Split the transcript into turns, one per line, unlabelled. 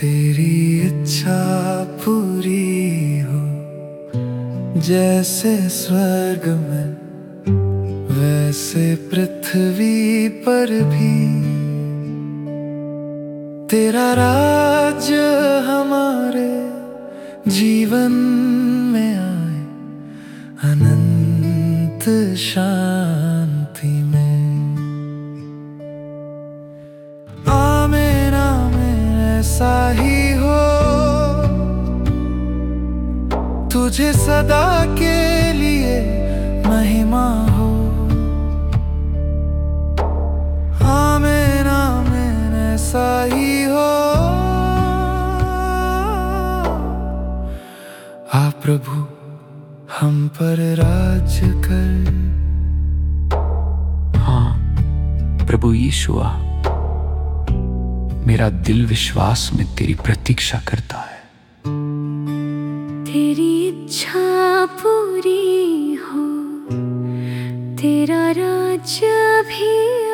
तेरी इच्छा पूरी हो, जैसे स्वर्ग में, वैसे पृथ्वी पर भी। तेरा राज हमारे जीवन में आए, अनंत शांति ऐसा ही हो। तुझे सदा के लिए महिमा हो। आमेन आमेन, ऐसा ही हो। आ प्रभु, हम पर राज कर।
हाँ प्रभु यीशुआ मेरा दिल विश्वास में तेरी प्रतीक्षा करता है।
तेरी इच्छा पूरी हो, तेरा राज्य भी